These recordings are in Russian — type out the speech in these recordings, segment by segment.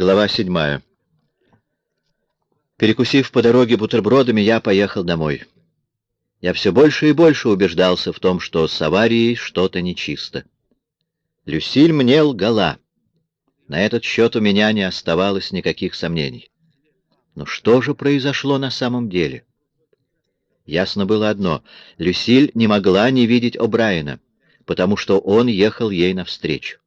Глава седьмая. Перекусив по дороге бутербродами, я поехал домой. Я все больше и больше убеждался в том, что с аварией что-то нечисто. Люсиль мне лгала. На этот счет у меня не оставалось никаких сомнений. Но что же произошло на самом деле? Ясно было одно — Люсиль не могла не видеть О'Брайена, потому что он ехал ей навстречу.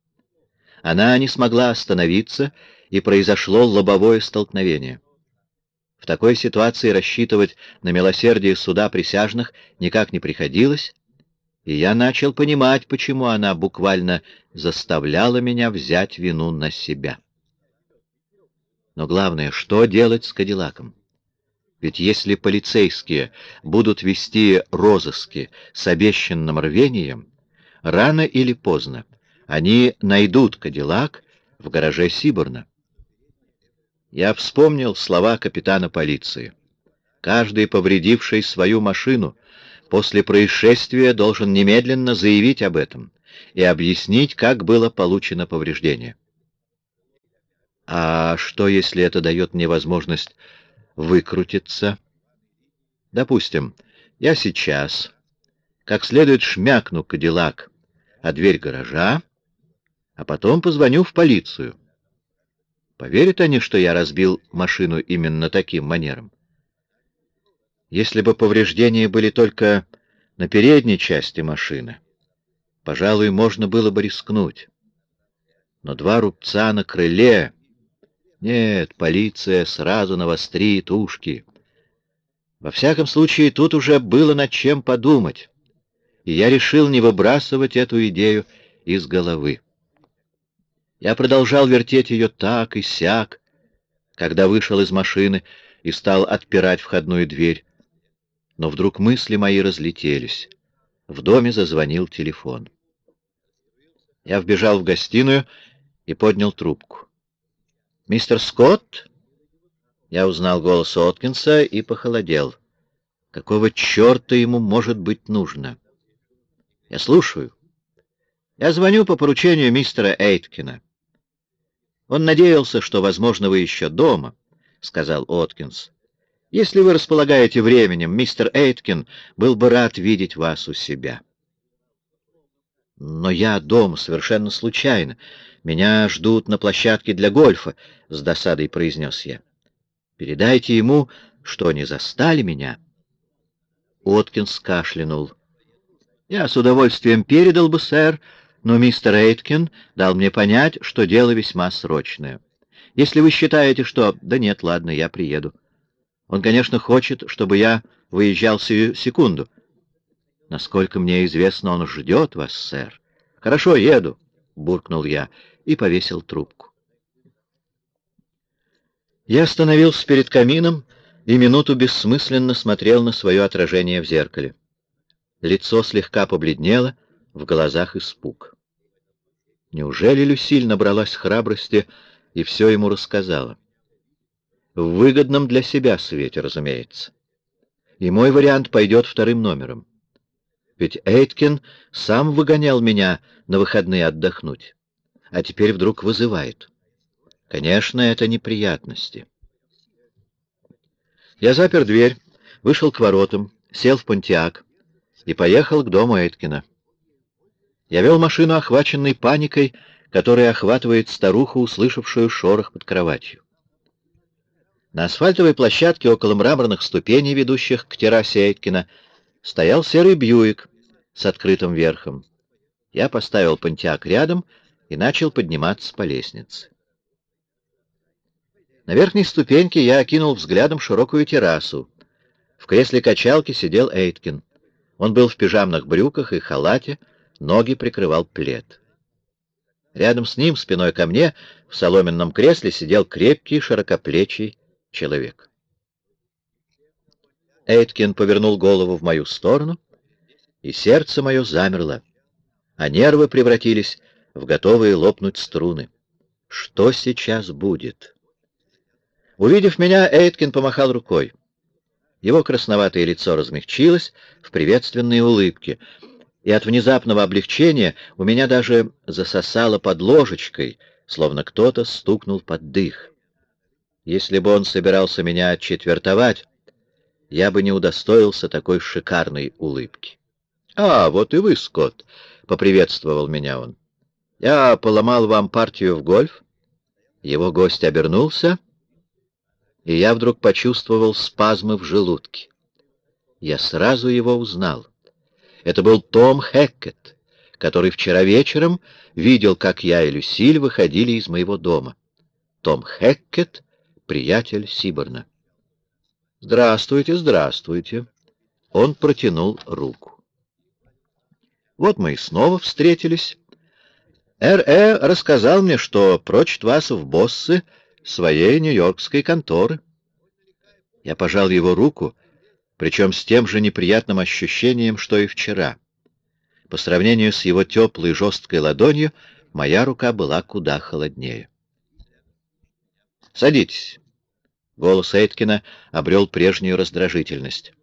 Она не смогла остановиться, и произошло лобовое столкновение. В такой ситуации рассчитывать на милосердие суда присяжных никак не приходилось, и я начал понимать, почему она буквально заставляла меня взять вину на себя. Но главное, что делать с Кадиллаком? Ведь если полицейские будут вести розыски с обещанным рвением, рано или поздно они найдут Кадиллак в гараже Сиборна. Я вспомнил слова капитана полиции. Каждый, повредивший свою машину, после происшествия должен немедленно заявить об этом и объяснить, как было получено повреждение. А что, если это дает мне возможность выкрутиться? Допустим, я сейчас как следует шмякну Кадиллак о дверь гаража, а потом позвоню в полицию. Поверят они, что я разбил машину именно таким манером? Если бы повреждения были только на передней части машины, пожалуй, можно было бы рискнуть. Но два рубца на крыле... Нет, полиция сразу навострит ушки. Во всяком случае, тут уже было над чем подумать, и я решил не выбрасывать эту идею из головы. Я продолжал вертеть ее так и сяк, когда вышел из машины и стал отпирать входную дверь. Но вдруг мысли мои разлетелись. В доме зазвонил телефон. Я вбежал в гостиную и поднял трубку. «Мистер Скотт?» Я узнал голос Откинса и похолодел. Какого черта ему может быть нужно? «Я слушаю. Я звоню по поручению мистера Эйткина. Он надеялся, что, возможно, вы еще дома, — сказал Откинс. Если вы располагаете временем, мистер Эйткин был бы рад видеть вас у себя. Но я дома совершенно случайно. Меня ждут на площадке для гольфа, — с досадой произнес я. Передайте ему, что не застали меня. Откинс кашлянул. Я с удовольствием передал бы, сэр, — но мистер Эйткин дал мне понять, что дело весьма срочное. Если вы считаете, что... Да нет, ладно, я приеду. Он, конечно, хочет, чтобы я выезжал сию секунду. Насколько мне известно, он ждет вас, сэр. Хорошо, еду, — буркнул я и повесил трубку. Я остановился перед камином и минуту бессмысленно смотрел на свое отражение в зеркале. Лицо слегка побледнело, в глазах испуг. Неужели Люсиль набралась храбрости и все ему рассказала? В выгодном для себя свете, разумеется. И мой вариант пойдет вторым номером. Ведь Эйткин сам выгонял меня на выходные отдохнуть, а теперь вдруг вызывает. Конечно, это неприятности. Я запер дверь, вышел к воротам, сел в понтиак и поехал к дому Эйткина. Я вел машину, охваченной паникой, которая охватывает старуху, услышавшую шорох под кроватью. На асфальтовой площадке около мраморных ступеней, ведущих к террасе Эйткина, стоял серый Бьюик с открытым верхом. Я поставил понтиак рядом и начал подниматься по лестнице. На верхней ступеньке я окинул взглядом широкую террасу. В кресле качалки сидел Эйткин. Он был в пижамных брюках и халате, ноги прикрывал плед. Рядом с ним, спиной ко мне, в соломенном кресле сидел крепкий, широкоплечий человек. Эйткин повернул голову в мою сторону, и сердце мое замерло, а нервы превратились в готовые лопнуть струны. Что сейчас будет? Увидев меня, Эйткин помахал рукой. Его красноватое лицо размягчилось в приветственной улыбке — и от внезапного облегчения у меня даже засосало под ложечкой, словно кто-то стукнул под дых. Если бы он собирался меня четвертовать, я бы не удостоился такой шикарной улыбки. — А, вот и вы, Скотт, — поприветствовал меня он. — Я поломал вам партию в гольф. Его гость обернулся, и я вдруг почувствовал спазмы в желудке. Я сразу его узнал. Это был Том Хеккет, который вчера вечером видел, как я и Люсиль выходили из моего дома. Том Хеккет — приятель Сиборна. «Здравствуйте, здравствуйте!» Он протянул руку. Вот мы и снова встретились. Р.Э. рассказал мне, что прочит вас в боссы своей нью-йоркской конторы. Я пожал его руку, причем с тем же неприятным ощущением, что и вчера. По сравнению с его теплой жесткой ладонью, моя рука была куда холоднее. «Садитесь». Голос Эйткина обрел прежнюю раздражительность.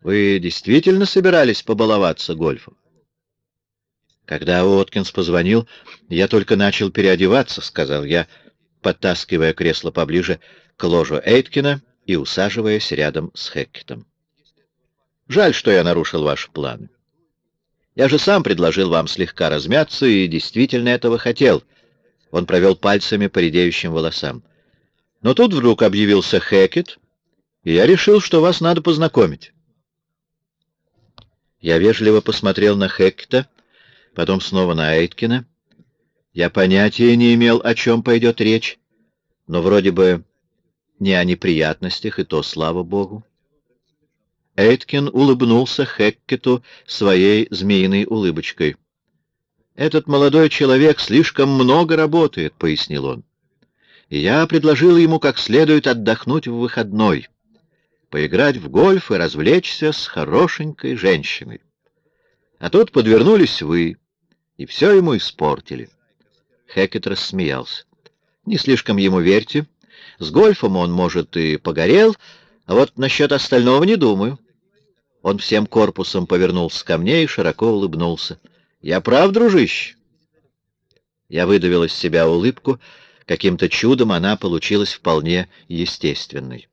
«Вы действительно собирались побаловаться гольфом?» Когда Уоткинс позвонил, я только начал переодеваться, — сказал я, подтаскивая кресло поближе к ложу Эйткина и усаживаясь рядом с Хеккетом. Жаль, что я нарушил ваши планы. Я же сам предложил вам слегка размяться и действительно этого хотел. Он провел пальцами по редеющим волосам. Но тут вдруг объявился Хекет, и я решил, что вас надо познакомить. Я вежливо посмотрел на Хеккета, потом снова на Эйткина. Я понятия не имел, о чем пойдет речь, но вроде бы не о неприятностях, и то, слава богу. Эйткин улыбнулся Хеккету своей змеиной улыбочкой. «Этот молодой человек слишком много работает», — пояснил он. «И я предложил ему как следует отдохнуть в выходной, поиграть в гольф и развлечься с хорошенькой женщиной. А тут подвернулись вы, и все ему испортили». Хеккет рассмеялся. «Не слишком ему верьте. С гольфом он, может, и погорел, а вот насчет остального не думаю». Он всем корпусом повернулся ко мне и широко улыбнулся. «Я прав, дружище?» Я выдавил из себя улыбку. Каким-то чудом она получилась вполне естественной.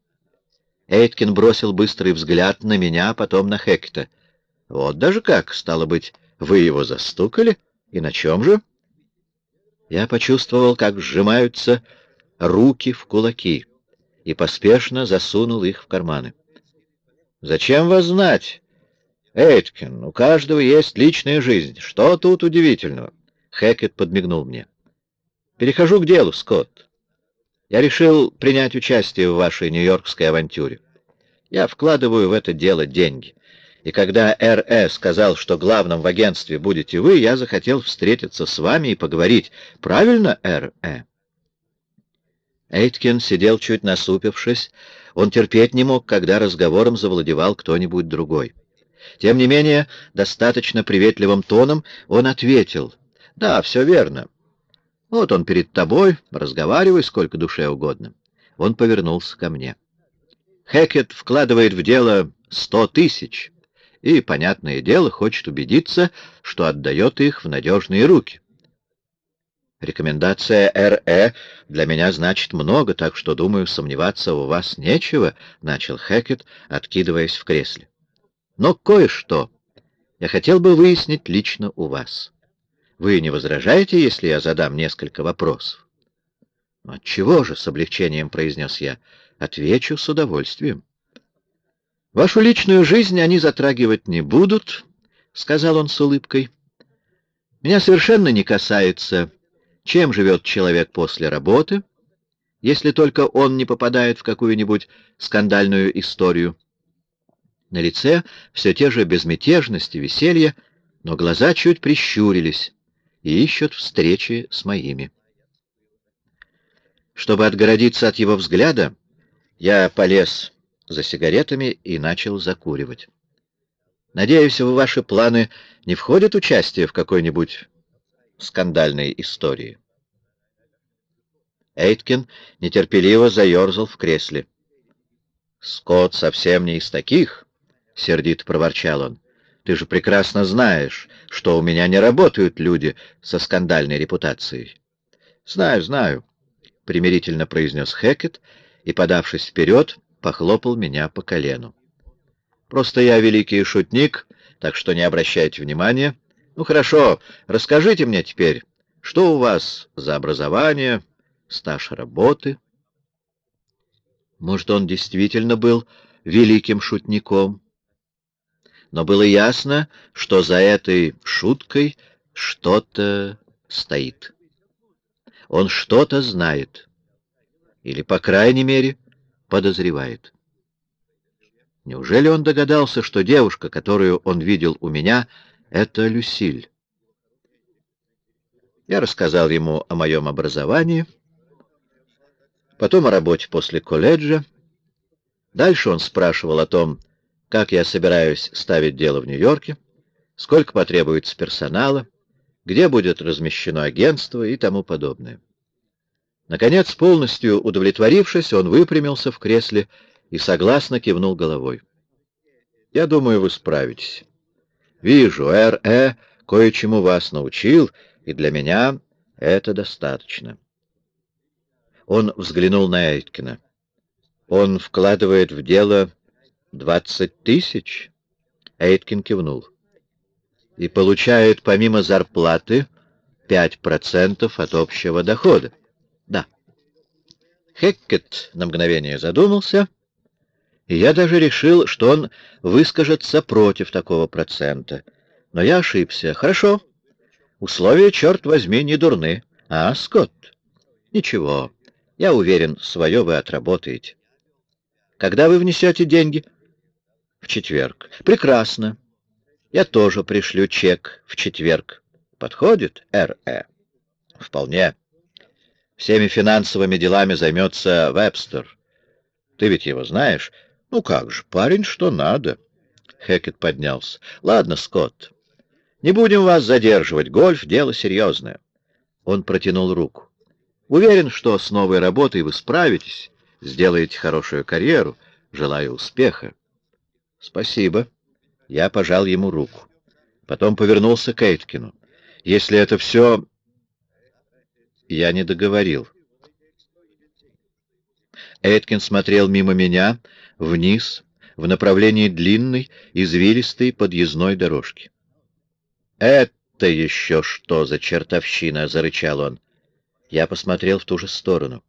Эйткин бросил быстрый взгляд на меня, а потом на Хекта. «Вот даже как, стало быть, вы его застукали? И на чем же?» Я почувствовал, как сжимаются руки в кулаки, и поспешно засунул их в карманы. Зачем вас знать? Эйткин, у каждого есть личная жизнь. Что тут удивительного? Хэкет подмигнул мне. Перехожу к делу, Скотт. Я решил принять участие в вашей нью-йоркской авантюре. Я вкладываю в это дело деньги. И когда Р.Э. сказал, что главным в агентстве будете вы, я захотел встретиться с вами и поговорить. Правильно, Р.Э.? Эйткин сидел чуть насупившись, он терпеть не мог, когда разговором завладевал кто-нибудь другой. Тем не менее, достаточно приветливым тоном он ответил. «Да, все верно. Вот он перед тобой, разговаривай сколько душе угодно». Он повернулся ко мне. Хекет вкладывает в дело сто тысяч и, понятное дело, хочет убедиться, что отдает их в надежные руки. Рекомендация Р.Э. для меня значит много, так что, думаю, сомневаться у вас нечего, — начал Хэкет, откидываясь в кресле. Но кое-что я хотел бы выяснить лично у вас. Вы не возражаете, если я задам несколько вопросов? — Отчего же, — с облегчением произнес я, — отвечу с удовольствием. — Вашу личную жизнь они затрагивать не будут, — сказал он с улыбкой. — Меня совершенно не касается чем живет человек после работы, если только он не попадает в какую-нибудь скандальную историю. На лице все те же безмятежность и веселье, но глаза чуть прищурились и ищут встречи с моими. Чтобы отгородиться от его взгляда, я полез за сигаретами и начал закуривать. Надеюсь, в ваши планы не входит участие в какой-нибудь скандальной истории. Эйткин нетерпеливо заерзал в кресле. «Скотт совсем не из таких», — сердито проворчал он. «Ты же прекрасно знаешь, что у меня не работают люди со скандальной репутацией. Знаю, знаю, — примирительно произнес Хекет и, подавшись вперед, похлопал меня по колену. Просто я великий шутник, так что не обращайте внимания. Ну хорошо, расскажите мне теперь, что у вас за образование, стаж работы? Может, он действительно был великим шутником? Но было ясно, что за этой шуткой что-то стоит. Он что-то знает. Или, по крайней мере, подозревает. Неужели он догадался, что девушка, которую он видел у меня, — это Люсиль? Я рассказал ему о моем образовании, потом о работе после колледжа. Дальше он спрашивал о том, как я собираюсь ставить дело в Нью-Йорке, сколько потребуется персонала, где будет размещено агентство и тому подобное. Наконец, полностью удовлетворившись, он выпрямился в кресле и согласно кивнул головой. «Я думаю, вы справитесь. Вижу, Р.Э. кое-чему вас научил, и для меня это достаточно». Он взглянул на Эйткина. «Он вкладывает в дело «Двадцать тысяч?» Эйткин кивнул. «И получает помимо зарплаты пять процентов от общего дохода?» «Да». Хеккет на мгновение задумался, я даже решил, что он выскажется против такого процента. Но я ошибся. «Хорошо. Условия, черт возьми, не дурны. А, Скотт?» «Ничего. Я уверен, свое вы отработаете». «Когда вы внесете деньги?» в четверг. Прекрасно. Я тоже пришлю чек в четверг. Подходит, Р.Э.? Вполне. Всеми финансовыми делами займется Вебстер. Ты ведь его знаешь? Ну как же, парень, что надо. Хекет поднялся. Ладно, Скотт, не будем вас задерживать. Гольф — дело серьезное. Он протянул руку. Уверен, что с новой работой вы справитесь, сделаете хорошую карьеру. Желаю успеха. «Спасибо». Я пожал ему руку. Потом повернулся к Эйткину. «Если это все...» Я не договорил. Эйткин смотрел мимо меня, вниз, в направлении длинной, извилистой подъездной дорожки. «Это еще что за чертовщина?» — зарычал он. Я посмотрел в ту же сторону.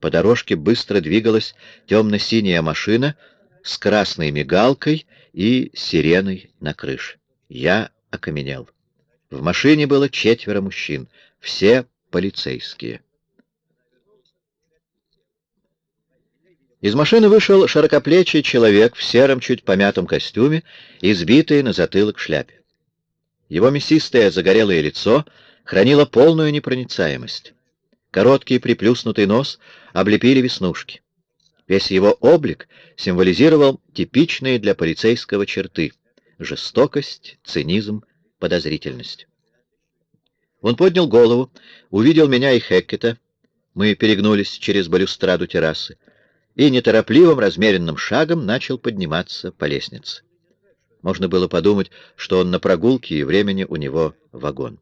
По дорожке быстро двигалась темно-синяя машина — с красной мигалкой и сиреной на крыше. Я окаменел. В машине было четверо мужчин, все полицейские. Из машины вышел широкоплечий человек в сером, чуть помятом костюме, избитый на затылок шляпе. Его мясистое загорелое лицо хранило полную непроницаемость. Короткий приплюснутый нос облепили веснушки. Весь его облик символизировал типичные для полицейского черты — жестокость, цинизм, подозрительность. Он поднял голову, увидел меня и Хеккета, мы перегнулись через балюстраду террасы, и неторопливым, размеренным шагом начал подниматься по лестнице. Можно было подумать, что он на прогулке, и времени у него вагон.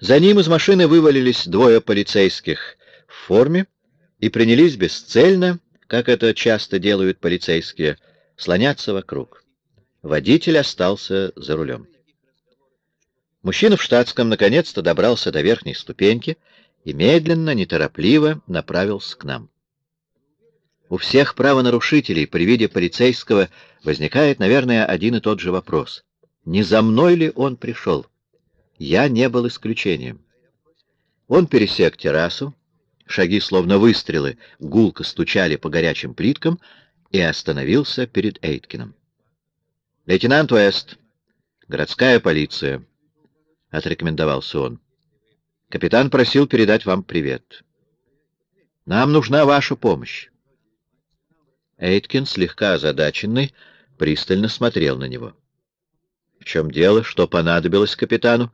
За ним из машины вывалились двое полицейских в форме, и принялись бесцельно, как это часто делают полицейские, слоняться вокруг. Водитель остался за рулем. Мужчина в штатском наконец-то добрался до верхней ступеньки и медленно, неторопливо направился к нам. У всех правонарушителей при виде полицейского возникает, наверное, один и тот же вопрос. Не за мной ли он пришел? Я не был исключением. Он пересек террасу, Шаги, словно выстрелы, гулко стучали по горячим плиткам и остановился перед Эйткином. «Лейтенант Уэст, городская полиция», — отрекомендовался он. «Капитан просил передать вам привет. Нам нужна ваша помощь». Эйткин, слегка озадаченный, пристально смотрел на него. «В чем дело? Что понадобилось капитану?»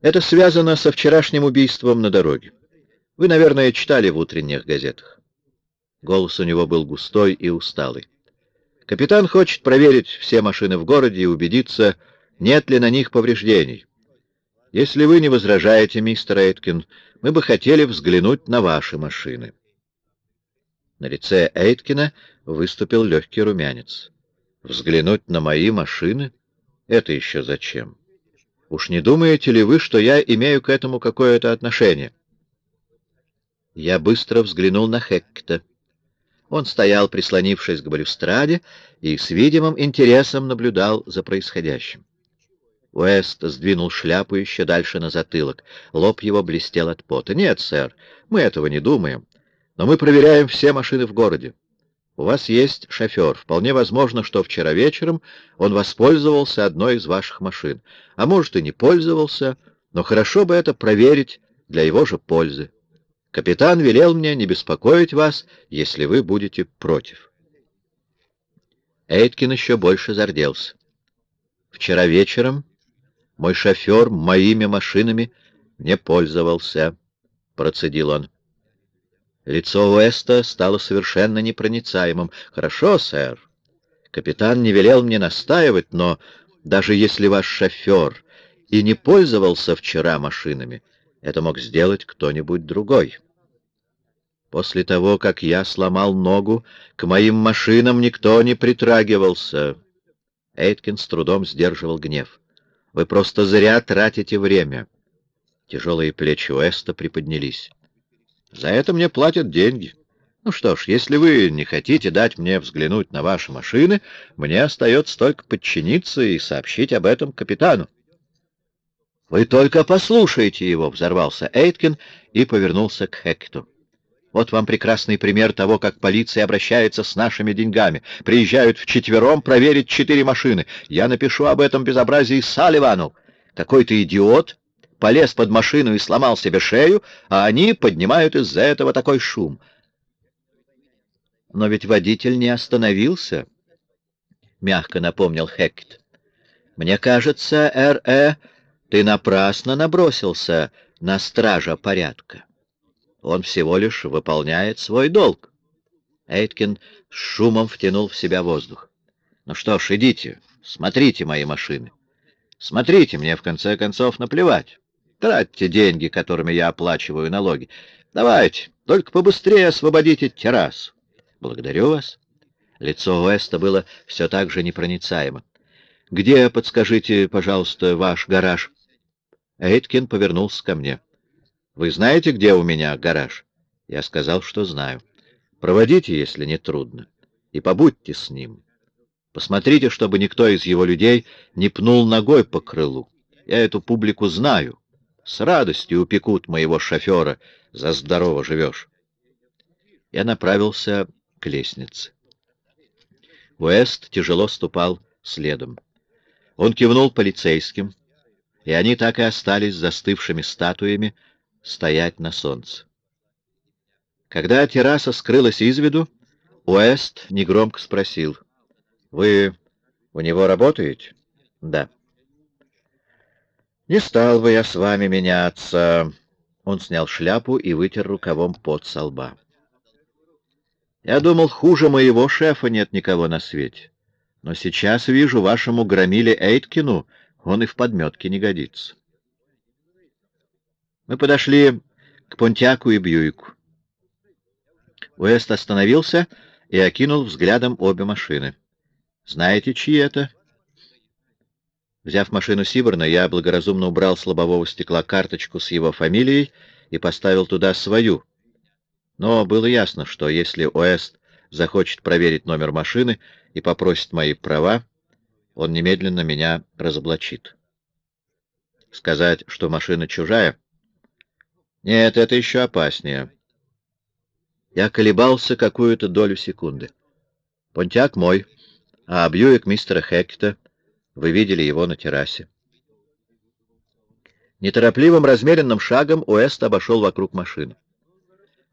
«Это связано со вчерашним убийством на дороге. Вы, наверное, читали в утренних газетах. Голос у него был густой и усталый. Капитан хочет проверить все машины в городе и убедиться, нет ли на них повреждений. Если вы не возражаете, мистер Эйткин, мы бы хотели взглянуть на ваши машины. На лице Эйткина выступил легкий румянец. Взглянуть на мои машины? Это еще зачем? Уж не думаете ли вы, что я имею к этому какое-то отношение? Я быстро взглянул на Хеккета. Он стоял, прислонившись к балюстраде, и с видимым интересом наблюдал за происходящим. Уэст сдвинул шляпу еще дальше на затылок. Лоб его блестел от пота. «Нет, сэр, мы этого не думаем. Но мы проверяем все машины в городе. У вас есть шофер. Вполне возможно, что вчера вечером он воспользовался одной из ваших машин. А может, и не пользовался, но хорошо бы это проверить для его же пользы. Капитан велел мне не беспокоить вас, если вы будете против». Эйткин еще больше зарделся. Вчера вечером мой шофер моими машинами не пользовался, — процедил он. Лицо Уэста стало совершенно непроницаемым. «Хорошо, сэр. Капитан не велел мне настаивать, но даже если ваш шофер и не пользовался вчера машинами, это мог сделать кто-нибудь другой. После того, как я сломал ногу, к моим машинам никто не притрагивался». Эйткин с трудом сдерживал гнев. Вы просто зря тратите время. Тяжелые плечи Уэста приподнялись. За это мне платят деньги. Ну что ж, если вы не хотите дать мне взглянуть на ваши машины, мне остается только подчиниться и сообщить об этом капитану. «Вы только послушайте его!» — взорвался Эйткин и повернулся к Хекту. Вот вам прекрасный пример того, как полиция обращается с нашими деньгами. Приезжают вчетвером проверить четыре машины. Я напишу об этом безобразии Салливану. Какой-то идиот полез под машину и сломал себе шею, а они поднимают из-за этого такой шум. Но ведь водитель не остановился, — мягко напомнил Хекет. Мне кажется, Р.Э., ты напрасно набросился на стража порядка. Он всего лишь выполняет свой долг. Эйткин с шумом втянул в себя воздух. Ну что ж, идите, смотрите мои машины. Смотрите, мне в конце концов наплевать. Тратьте деньги, которыми я оплачиваю налоги. Давайте, только побыстрее освободите террасу. Благодарю вас. Лицо Уэста было все так же непроницаемо. Где, подскажите, пожалуйста, ваш гараж? Эйткин повернулся ко мне. Вы знаете, где у меня гараж? Я сказал, что знаю. Проводите, если не трудно, и побудьте с ним. Посмотрите, чтобы никто из его людей не пнул ногой по крылу. Я эту публику знаю. С радостью упекут моего шофера. За здорово живешь. Я направился к лестнице. Уэст тяжело ступал следом. Он кивнул полицейским, и они так и остались застывшими статуями, стоять на солнце. Когда терраса скрылась из виду, Уэст негромко спросил. «Вы у него работаете?» «Да». «Не стал бы я с вами меняться». Он снял шляпу и вытер рукавом пот со лба. «Я думал, хуже моего шефа нет никого на свете. Но сейчас вижу, вашему громиле Эйткину он и в подметке не годится». Мы подошли к Понтиаку и Бьюику. Уэст остановился и окинул взглядом обе машины. «Знаете, чьи это?» Взяв машину Сиборна, я благоразумно убрал с лобового стекла карточку с его фамилией и поставил туда свою. Но было ясно, что если Уэст захочет проверить номер машины и попросит мои права, он немедленно меня разоблачит. Сказать, что машина чужая — нет, это еще опаснее. Я колебался какую-то долю секунды. Понтяк мой, а Бьюик мистера Хекета. Вы видели его на террасе. Неторопливым размеренным шагом Уэст обошел вокруг машины.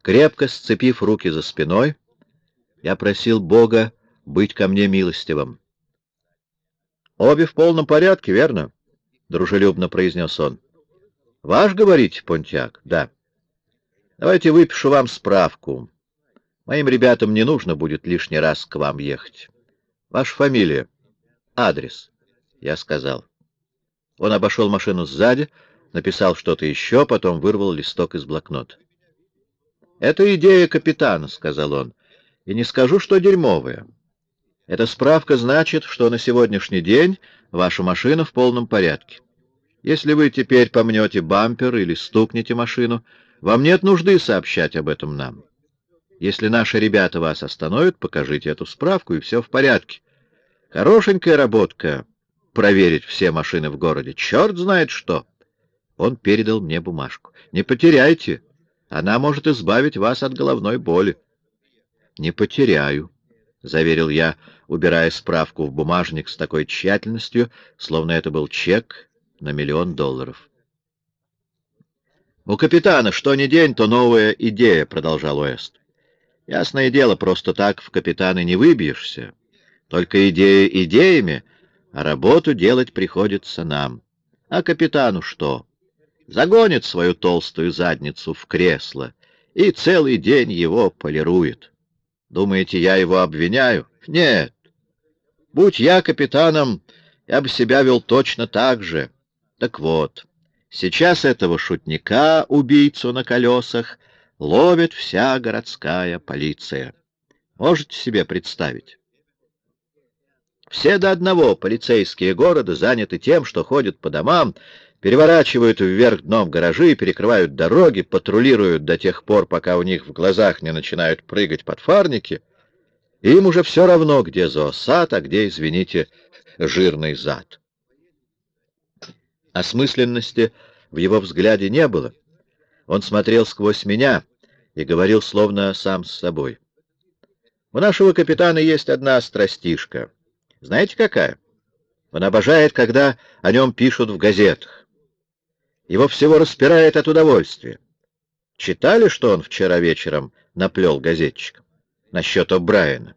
Крепко сцепив руки за спиной, я просил Бога быть ко мне милостивым. «Обе в полном порядке, верно?» — дружелюбно произнес он. Ваш, говорите, Понтяк? Да. Давайте выпишу вам справку. Моим ребятам не нужно будет лишний раз к вам ехать. Ваша фамилия? Адрес, я сказал. Он обошел машину сзади написал что-то еще, потом вырвал листок из блокнота. «Это идея капитана», — сказал он, — «и не скажу, что дерьмовая. Эта справка значит, что на сегодняшний день ваша машина в полном порядке. Если вы теперь помнете бампер или стукнете машину, вам нет нужды сообщать об этом нам. Если наши ребята вас остановят, покажите эту справку, и все в порядке. Хорошенькая работка — проверить все машины в городе. Черт знает что!» Он передал мне бумажку. «Не потеряйте. Она может избавить вас от головной боли». «Не потеряю», — заверил я, убирая справку в бумажник с такой тщательностью, словно это был чек на миллион долларов. «У капитана что ни день, то новая идея», — продолжал Уэст. «Ясное дело, просто так в капитаны не выбьешься. Только идеи идеями, а работу делать приходится нам. А капитану что? Загонит свою толстую задницу в кресло и целый день его полирует. Думаете, я его обвиняю? Нет. Будь я капитаном, я бы себя вел точно так же. Так вот, сейчас этого шутника, убийцу на колесах, ловит вся городская полиция. Можете себе представить? Все до одного полицейские города заняты тем, что ходят по домам, переворачивают вверх дном гаражи, перекрывают дороги, патрулируют до тех пор, пока у них в глазах не начинают прыгать подфарники, им уже все равно, где зоосад, а где, извините, жирный зад. Осмысленности в его взгляде не было. Он смотрел сквозь меня и говорил словно сам с собой. У нашего капитана есть одна страстишка. Знаете, какая? Он обожает, когда о нем пишут в газетах. Его всего распирает от удовольствия. Читали, что он вчера вечером наплел газетчикам? Насчет О'Брайена.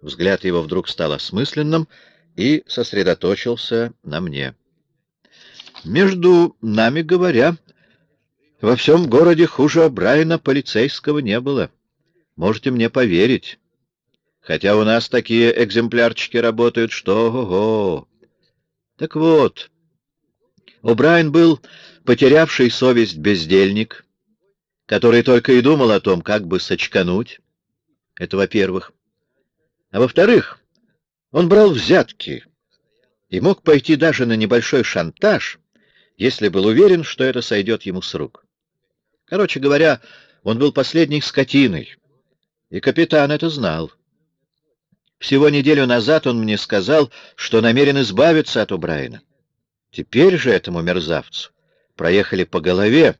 Взгляд его вдруг стал осмысленным и сосредоточился на мне. Между нами говоря, во всем городе хуже Брайана полицейского не было. Можете мне поверить. Хотя у нас такие экземплярчики работают, что... Ого! Так вот, О'Брайен был потерявший совесть бездельник, который только и думал о том, как бы сочкануть. Это во-первых. А во-вторых, он брал взятки и мог пойти даже на небольшой шантаж, если был уверен, что это сойдет ему с рук. Короче говоря, он был последней скотиной, и капитан это знал. Всего неделю назад он мне сказал, что намерен избавиться от Убрайна. Теперь же этому мерзавцу проехали по голове,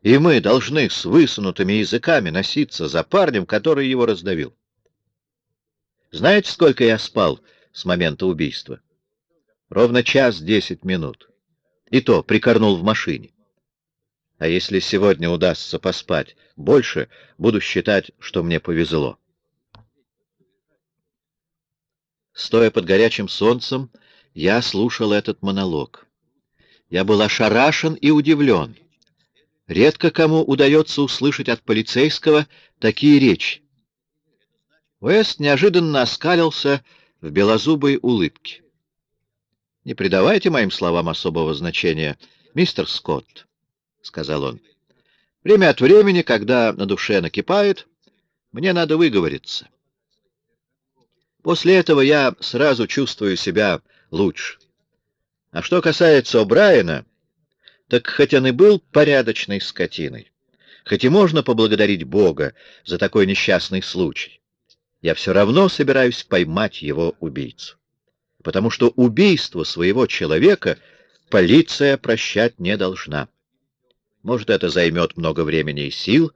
и мы должны с высунутыми языками носиться за парнем, который его раздавил. Знаете, сколько я спал с момента убийства? Ровно час десять минут. И то прикорнул в машине. А если сегодня удастся поспать больше, буду считать, что мне повезло. Стоя под горячим солнцем, я слушал этот монолог. Я был ошарашен и удивлен. Редко кому удается услышать от полицейского такие речи. Уэст неожиданно оскалился в белозубой улыбке. — Не придавайте моим словам особого значения, мистер Скотт, — сказал он. — Время от времени, когда на душе накипает, мне надо выговориться. После этого я сразу чувствую себя лучше. А что касается О'Брайена, так хоть он и был порядочной скотиной, хоть и можно поблагодарить Бога за такой несчастный случай, я все равно собираюсь поймать его убийцу потому что убийство своего человека полиция прощать не должна. Может, это займет много времени и сил,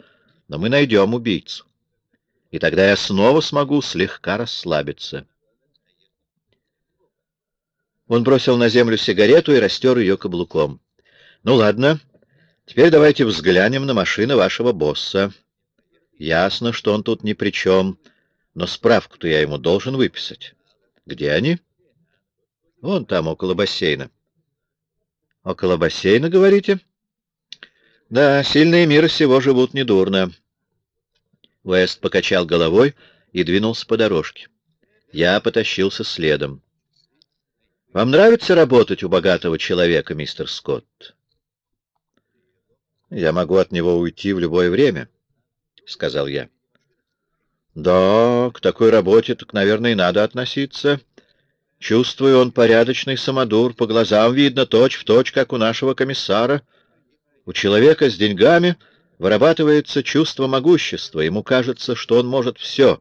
но мы найдем убийцу. И тогда я снова смогу слегка расслабиться. Он бросил на землю сигарету и растер ее каблуком. «Ну ладно, теперь давайте взглянем на машины вашего босса. Ясно, что он тут ни при чем, но справку-то я ему должен выписать. Где они?» Вон там, около бассейна. Около бассейна, говорите? Да, сильные мира сего живут недурно. Уэст покачал головой и двинулся по дорожке. Я потащился следом. Вам нравится работать у богатого человека, мистер Скотт? Я могу от него уйти в любое время, — сказал я. Да, к такой работе так, наверное, и надо относиться. Чувствую, он порядочный самодур, по глазам видно точь-в-точь, точь, как у нашего комиссара. У человека с деньгами вырабатывается чувство могущества, ему кажется, что он может все.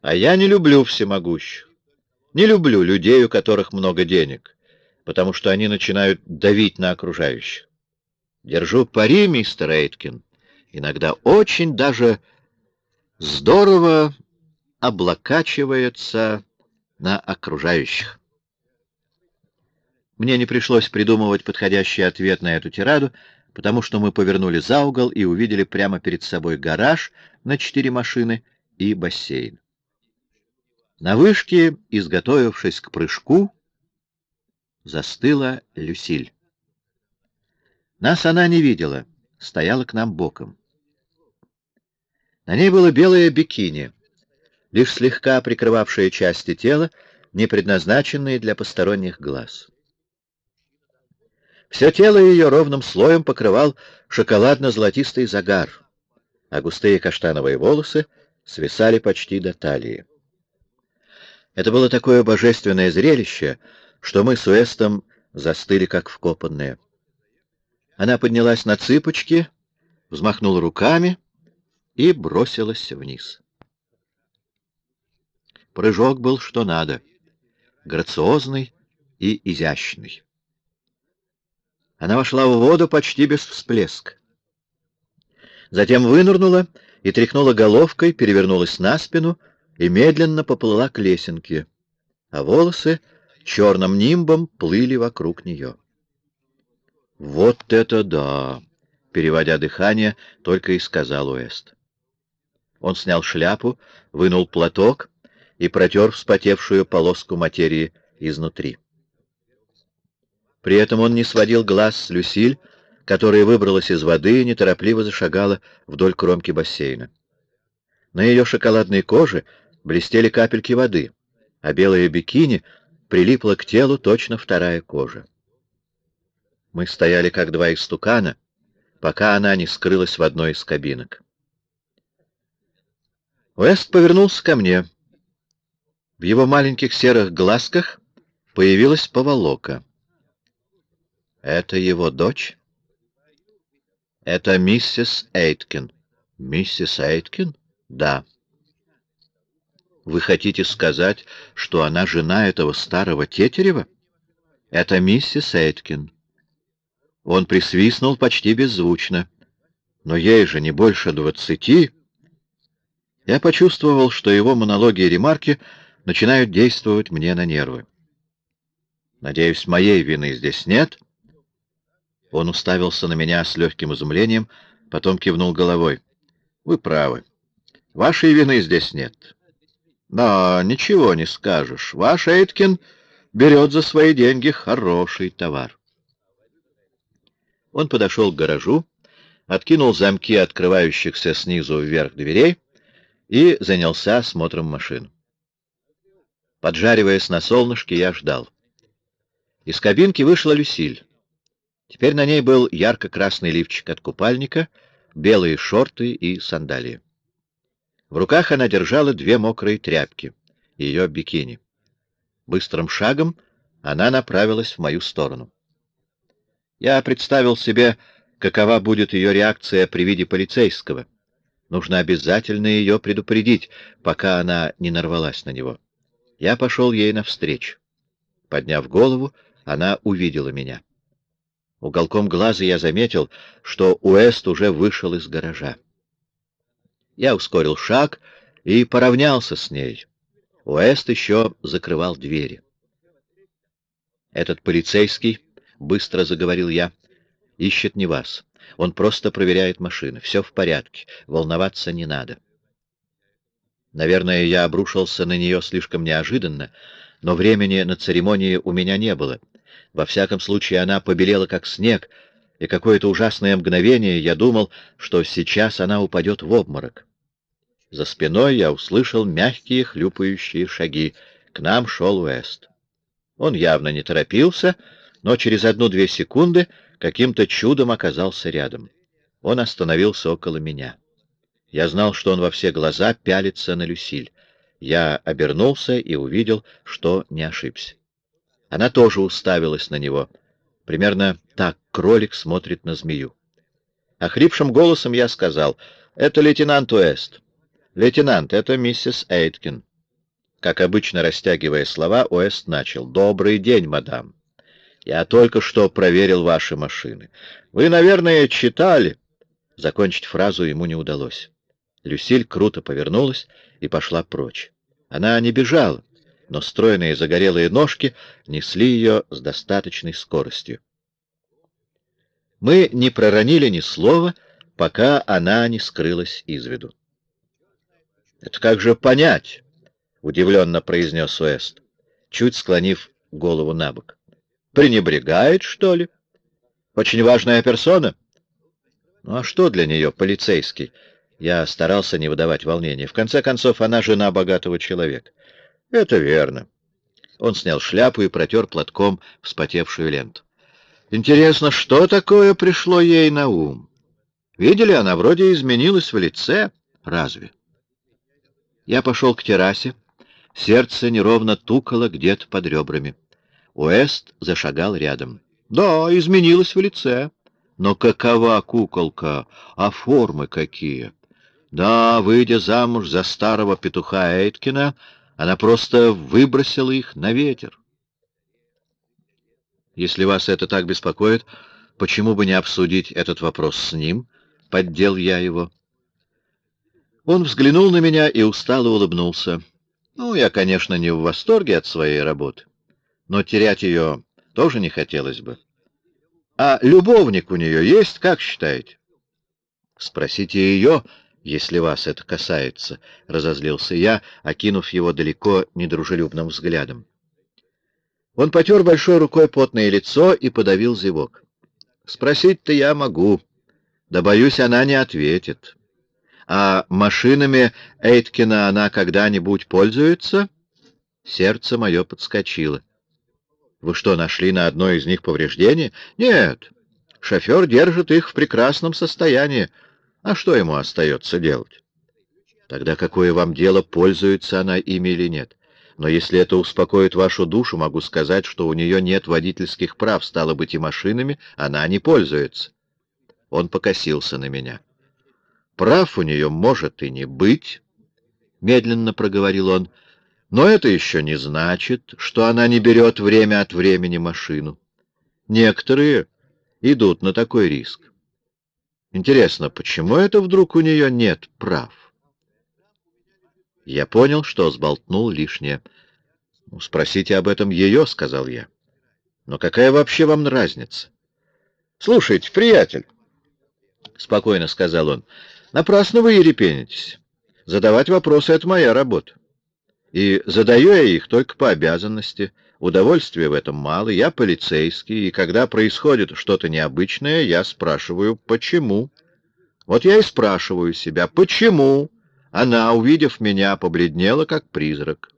А я не люблю всемогущих. Не люблю людей, у которых много денег, потому что они начинают давить на окружающих. Держу пари, мистер Эйткин, иногда очень даже здорово облокачивается на окружающих. Мне не пришлось придумывать подходящий ответ на эту тираду, потому что мы повернули за угол и увидели прямо перед собой гараж на четыре машины и бассейн. На вышке, изготовившись к прыжку, застыла Люсиль. Нас она не видела, стояла к нам боком. На ней было белое бикини, лишь слегка прикрывавшее части тела, не предназначенные для посторонних глаз. Все тело ее ровным слоем покрывал шоколадно-золотистый загар, а густые каштановые волосы свисали почти до талии. Это было такое божественное зрелище, что мы с Уэстом застыли как вкопанные. Она поднялась на цыпочки, взмахнула руками и бросилась вниз. Прыжок был что надо, грациозный и изящный. Она вошла в воду почти без всплеска. Затем вынырнула и тряхнула головкой, перевернулась на спину и медленно поплыла к лесенке, а волосы черным нимбом плыли вокруг нее. «Вот это да!» — переводя дыхание, только и сказал Уэст. Он снял шляпу, вынул платок и протер вспотевшую полоску материи изнутри. При этом он не сводил глаз с Люсиль, которая выбралась из воды и неторопливо зашагала вдоль кромки бассейна. На ее шоколадной коже блестели капельки воды, а белое бикини прилипло к телу точно вторая кожа. Мы стояли как два истукана, пока она не скрылась в одной из кабинок. Уэст повернулся ко мне. В его маленьких серых глазках появилась поволока. «Это его дочь?» «Это миссис Эйткин». «Миссис Эйткин?» «Да». «Вы хотите сказать, что она жена этого старого Тетерева?» «Это миссис Эйткин». Он присвистнул почти беззвучно. Но ей же не больше двадцати. Я почувствовал, что его монологи и ремарки начинают действовать мне на нервы. Надеюсь, моей вины здесь нет. Он уставился на меня с легким изумлением, потом кивнул головой. Вы правы. Вашей вины здесь нет. Да, ничего не скажешь. Ваш Эйткин берет за свои деньги хороший товар. Он подошел к гаражу, откинул замки открывающихся снизу вверх дверей и занялся осмотром машин. Поджариваясь на солнышке, я ждал. Из кабинки вышла Люсиль. Теперь на ней был ярко-красный лифчик от купальника, белые шорты и сандалии. В руках она держала две мокрые тряпки, ее бикини. Быстрым шагом она направилась в мою сторону. Я представил себе, какова будет ее реакция при виде полицейского. Нужно обязательно ее предупредить, пока она не нарвалась на него. Я пошел ей навстречу. Подняв голову, она увидела меня. Уголком глаза я заметил, что Уэст уже вышел из гаража. Я ускорил шаг и поравнялся с ней. Уэст еще закрывал двери. Этот полицейский — быстро заговорил я. «Ищет не вас. Он просто проверяет машины. Все в порядке. Волноваться не надо». Наверное, я обрушился на нее слишком неожиданно, но времени на церемонии у меня не было. Во всяком случае, она побелела, как снег, и какое-то ужасное мгновение я думал, что сейчас она упадет в обморок. За спиной я услышал мягкие хлюпающие шаги. К нам шел Уэст. Он явно не торопился, но через одну-две секунды каким-то чудом оказался рядом. Он остановился около меня. Я знал, что он во все глаза пялится на Люсиль. Я обернулся и увидел, что не ошибся. Она тоже уставилась на него. Примерно так кролик смотрит на змею. Охрипшим голосом я сказал, «Это лейтенант Уэст». «Лейтенант, это миссис Эйткин». Как обычно, растягивая слова, Уэст начал. «Добрый день, мадам. Я только что проверил ваши машины. Вы, наверное, читали...» Закончить фразу ему не удалось. Люсиль круто повернулась и пошла прочь. Она не бежала, но стройные загорелые ножки несли ее с достаточной скоростью. Мы не проронили ни слова, пока она не скрылась из виду. — Это как же понять? — удивленно произнес Уэст, чуть склонив голову на бок. — Пренебрегает, что ли? Очень важная персона. Ну а что для нее полицейский? Я старался не выдавать волнения. В конце концов, она жена богатого человека. — Это верно. Он снял шляпу и протер платком вспотевшую ленту. Интересно, что такое пришло ей на ум? Видели, она вроде изменилась в лице. Разве? Я пошел к террасе. Сердце неровно тукало где-то под ребрами. Уэст зашагал рядом. Да, изменилась в лице. Но какова куколка, а формы какие? Да, выйдя замуж за старого петуха Эйткина, она просто выбросила их на ветер. Если вас это так беспокоит, почему бы не обсудить этот вопрос с ним? Поддел я его. Он взглянул на меня и устало улыбнулся. Ну, я, конечно, не в восторге от своей работы, но терять ее тоже не хотелось бы. А любовник у нее есть, как считаете? Спросите ее, если вас это касается, — разозлился я, окинув его далеко недружелюбным взглядом. Он потер большой рукой потное лицо и подавил зевок. Спросить-то я могу, да, боюсь, она не ответит. А машинами Эйткина она когда-нибудь пользуется? Сердце мое подскочило. Вы что, нашли на одной из них повреждения? Нет. Шофер держит их в прекрасном состоянии. А что ему остается делать? Тогда какое вам дело, пользуется она ими или нет? Но если это успокоит вашу душу, могу сказать, что у нее нет водительских прав, стало быть, и машинами она не пользуется. Он покосился на меня. Прав у нее может и не быть, — медленно проговорил он, — но это еще не значит, что она не берет время от времени машину. Некоторые идут на такой риск. Интересно, почему это вдруг у нее нет прав? Я понял, что сболтнул лишнее. «Ну, «Спросите об этом ее», — сказал я. «Но какая вообще вам разница?» «Слушайте, приятель», — спокойно сказал он, — «напрасно вы ерепенитесь. Задавать вопросы — это моя работа. И задаю я их только по обязанности. Удовольствия в этом мало. Я полицейский, и когда происходит что-то необычное, я спрашиваю, почему. Вот я и спрашиваю себя, почему она, увидев меня, побледнела, как призрак.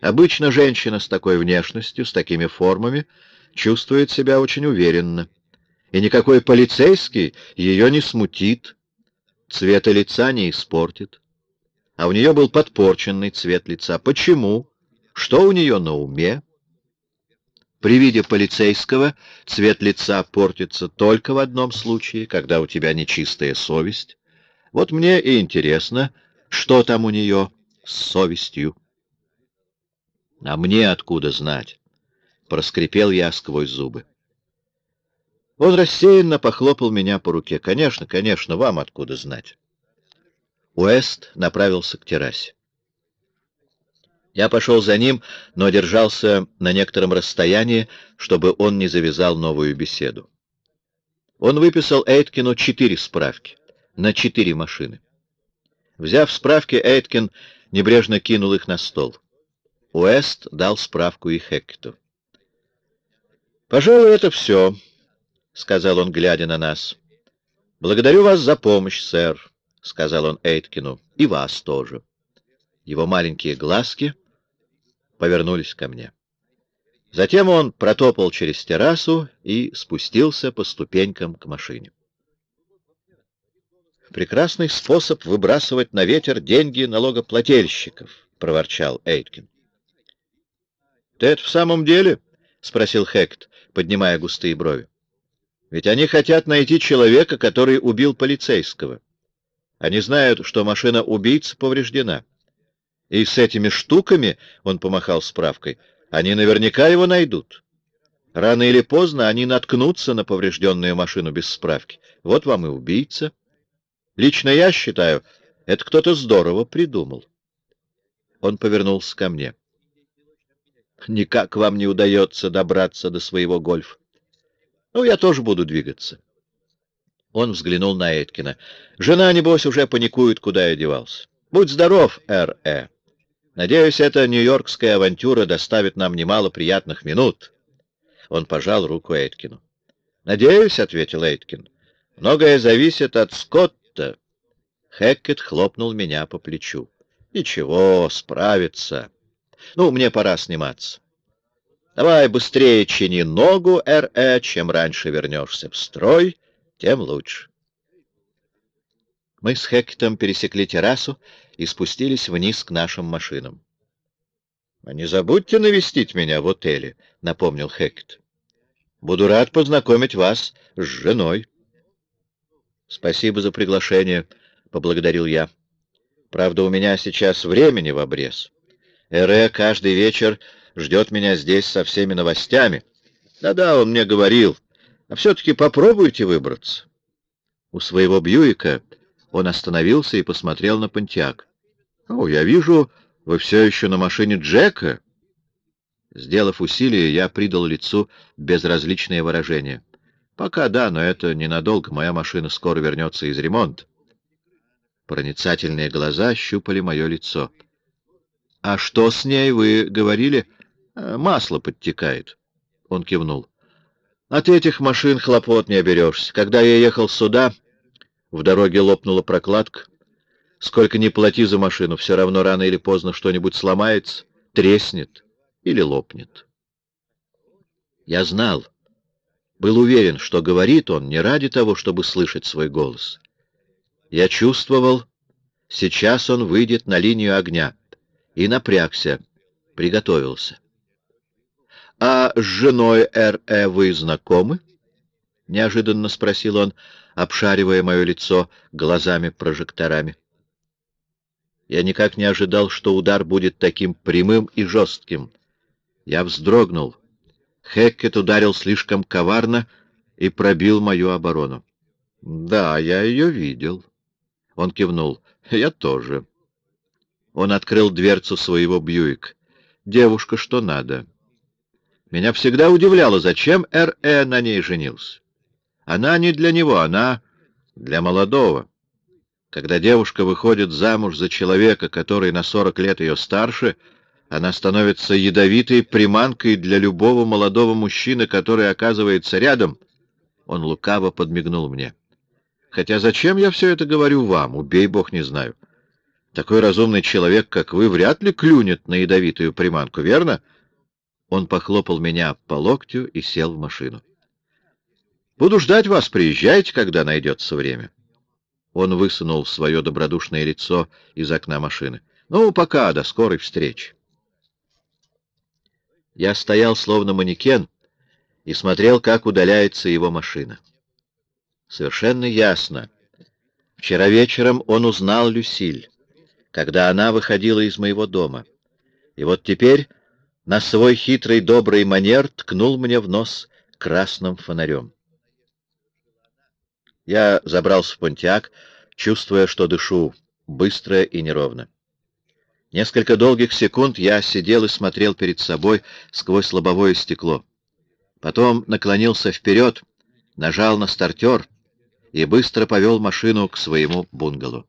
Обычно женщина с такой внешностью, с такими формами, чувствует себя очень уверенно. И никакой полицейский ее не смутит, цвета лица не испортит. А у нее был подпорченный цвет лица. Почему? Что у нее на уме? При виде полицейского цвет лица портится только в одном случае, когда у тебя нечистая совесть. Вот мне и интересно, что там у нее с совестью. А мне откуда знать? Проскрипел я сквозь зубы. Он рассеянно похлопал меня по руке. Конечно, конечно, вам откуда знать. Уэст направился к террасе. Я пошел за ним, но держался на некотором расстоянии, чтобы он не завязал новую беседу. Он выписал Эйткину четыре справки на четыре машины. Взяв справки, Эйткин небрежно кинул их на стол. Уэст дал справку и Хеккету. «Пожалуй, это все», — сказал он, глядя на нас. «Благодарю вас за помощь, сэр», — сказал он Эйткину, — «и вас тоже». Его маленькие глазки повернулись ко мне. Затем он протопал через террасу и спустился по ступенькам к машине. Прекрасный способ выбрасывать на ветер деньги налогоплательщиков, — проворчал Эйткин. — это в самом деле? — спросил Хект, поднимая густые брови. — Ведь они хотят найти человека, который убил полицейского. Они знают, что машина убийцы повреждена. И с этими штуками, — он помахал справкой, — они наверняка его найдут. Рано или поздно они наткнутся на поврежденную машину без справки. Вот вам и убийца. Лично я считаю, это кто-то здорово придумал. Он повернулся ко мне. Никак вам не удается добраться до своего гольфа. Ну, я тоже буду двигаться. Он взглянул на Эткина. Жена, небось, уже паникует, куда я девался. Будь здоров, Р.Э. Надеюсь, эта нью-йоркская авантюра доставит нам немало приятных минут. Он пожал руку Эйткину. «Надеюсь», — ответил Эйткин. «Многое зависит от Скотта это?» Хеккет хлопнул меня по плечу. «Ничего, справится. Ну, мне пора сниматься. Давай быстрее чини ногу, Р.Э., чем раньше вернешься в строй, тем лучше». Мы с Хеккетом пересекли террасу и спустились вниз к нашим машинам. — А не забудьте навестить меня в отеле, — напомнил Хеккет. — Буду рад познакомить вас с женой. «Спасибо за приглашение», — поблагодарил я. «Правда, у меня сейчас времени в обрез. Эре каждый вечер ждет меня здесь со всеми новостями. Да-да, он мне говорил. А все-таки попробуйте выбраться». У своего Бьюика он остановился и посмотрел на Понтиак. «О, я вижу, вы все еще на машине Джека». Сделав усилие, я придал лицу безразличное выражение. Пока да, но это ненадолго. Моя машина скоро вернется из ремонта. Проницательные глаза щупали мое лицо. — А что с ней, вы говорили? «Э, — Масло подтекает. Он кивнул. — От этих машин хлопот не оберешься. Когда я ехал сюда, в дороге лопнула прокладка. Сколько ни плати за машину, все равно рано или поздно что-нибудь сломается, треснет или лопнет. Я знал, был уверен, что говорит он не ради того, чтобы слышать свой голос. Я чувствовал, сейчас он выйдет на линию огня, и напрягся, приготовился. — А с женой Р.Э. вы знакомы? — неожиданно спросил он, обшаривая мое лицо глазами-прожекторами. Я никак не ожидал, что удар будет таким прямым и жестким. Я вздрогнул, Хеккет ударил слишком коварно и пробил мою оборону. — Да, я ее видел. Он кивнул. — Я тоже. Он открыл дверцу своего Бьюик. — Девушка, что надо. Меня всегда удивляло, зачем Р.Э. на ней женился. Она не для него, она для молодого. Когда девушка выходит замуж за человека, который на сорок лет ее старше, — она становится ядовитой приманкой для любого молодого мужчины, который оказывается рядом. Он лукаво подмигнул мне. Хотя зачем я все это говорю вам? Убей бог, не знаю. Такой разумный человек, как вы, вряд ли клюнет на ядовитую приманку, верно? Он похлопал меня по локтю и сел в машину. Буду ждать вас, приезжайте, когда найдется время. Он высунул свое добродушное лицо из окна машины. Ну, пока, до скорой встречи. Я стоял словно манекен и смотрел, как удаляется его машина. Совершенно ясно. Вчера вечером он узнал Люсиль, когда она выходила из моего дома. И вот теперь на свой хитрый добрый манер ткнул мне в нос красным фонарем. Я забрался в понтиак, чувствуя, что дышу быстро и неровно. Несколько долгих секунд я сидел и смотрел перед собой сквозь лобовое стекло. Потом наклонился вперед, нажал на стартер и быстро повел машину к своему бунгало.